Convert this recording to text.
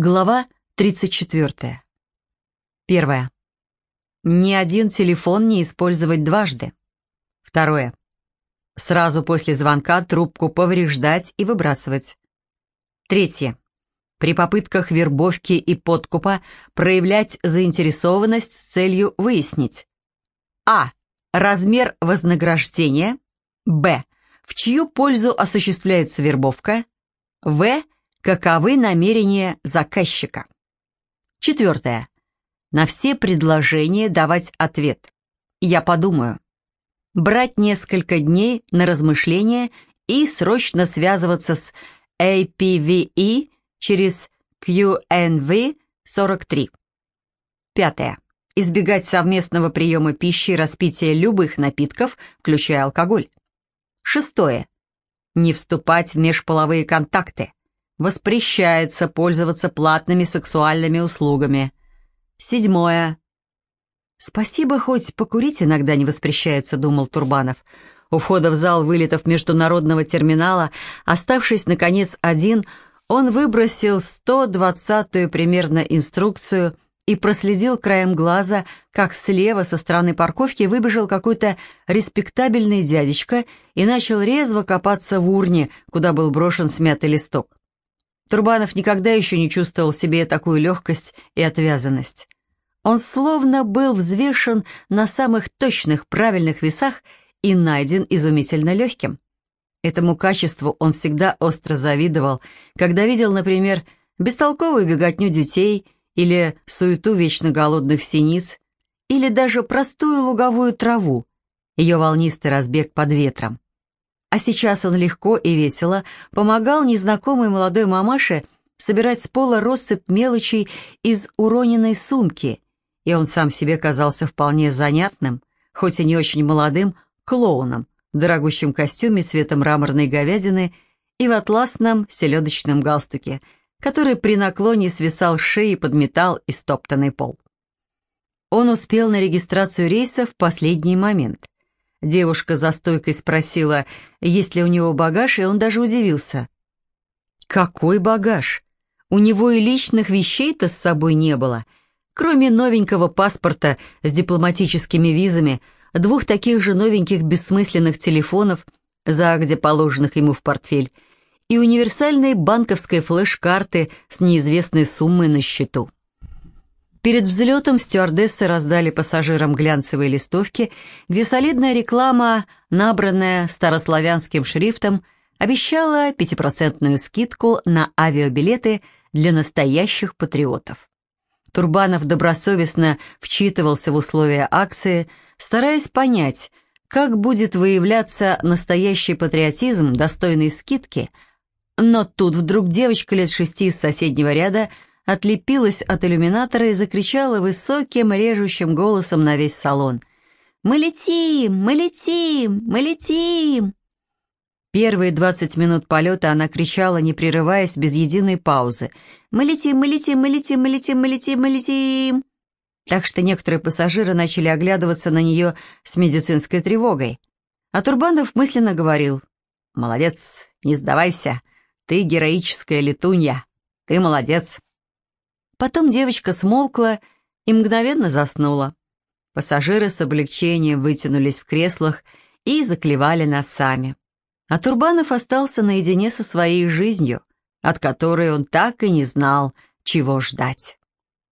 Глава 34. Первое. Ни один телефон не использовать дважды. Второе. Сразу после звонка трубку повреждать и выбрасывать. Третье. При попытках вербовки и подкупа проявлять заинтересованность с целью выяснить. А. Размер вознаграждения. Б. В чью пользу осуществляется вербовка. В Каковы намерения заказчика? Четвертое. На все предложения давать ответ. Я подумаю. Брать несколько дней на размышление и срочно связываться с APVE через QNV-43. Пятое. Избегать совместного приема пищи и распития любых напитков, включая алкоголь. Шестое. Не вступать в межполовые контакты. Воспрещается пользоваться платными сексуальными услугами. Седьмое. «Спасибо, хоть покурить иногда не воспрещается», — думал Турбанов. У входа в зал вылетов международного терминала, оставшись, наконец, один, он выбросил 120-ю примерно инструкцию и проследил краем глаза, как слева со стороны парковки выбежал какой-то респектабельный дядечка и начал резво копаться в урне, куда был брошен смятый листок. Турбанов никогда еще не чувствовал себе такую легкость и отвязанность. Он словно был взвешен на самых точных правильных весах и найден изумительно легким. Этому качеству он всегда остро завидовал, когда видел, например, бестолковую беготню детей или суету вечно голодных синиц, или даже простую луговую траву, ее волнистый разбег под ветром. А сейчас он легко и весело помогал незнакомой молодой мамаше собирать с пола россыпь мелочей из уроненной сумки, и он сам себе казался вполне занятным, хоть и не очень молодым, клоуном в дорогущем костюме цвета мраморной говядины и в атласном селедочном галстуке, который при наклоне свисал с шеи и стоптанный пол. Он успел на регистрацию рейса в последний момент — Девушка за стойкой спросила, есть ли у него багаж, и он даже удивился. «Какой багаж? У него и личных вещей-то с собой не было. Кроме новенького паспорта с дипломатическими визами, двух таких же новеньких бессмысленных телефонов, загодя положенных ему в портфель, и универсальной банковской флеш-карты с неизвестной суммой на счету. Перед взлетом стюардессы раздали пассажирам глянцевые листовки, где солидная реклама, набранная старославянским шрифтом, обещала пятипроцентную скидку на авиабилеты для настоящих патриотов. Турбанов добросовестно вчитывался в условия акции, стараясь понять, как будет выявляться настоящий патриотизм, достойный скидки, но тут вдруг девочка лет шести из соседнего ряда – отлепилась от иллюминатора и закричала высоким режущим голосом на весь салон. «Мы летим! Мы летим! Мы летим!» Первые двадцать минут полета она кричала, не прерываясь, без единой паузы. «Мы летим! Мы летим! Мы летим! Мы летим! Мы летим! Мы летим!» Так что некоторые пассажиры начали оглядываться на нее с медицинской тревогой. А Турбанов мысленно говорил, «Молодец, не сдавайся, ты героическая летунья, ты молодец». Потом девочка смолкла и мгновенно заснула. Пассажиры с облегчением вытянулись в креслах и заклевали носами. А Турбанов остался наедине со своей жизнью, от которой он так и не знал, чего ждать.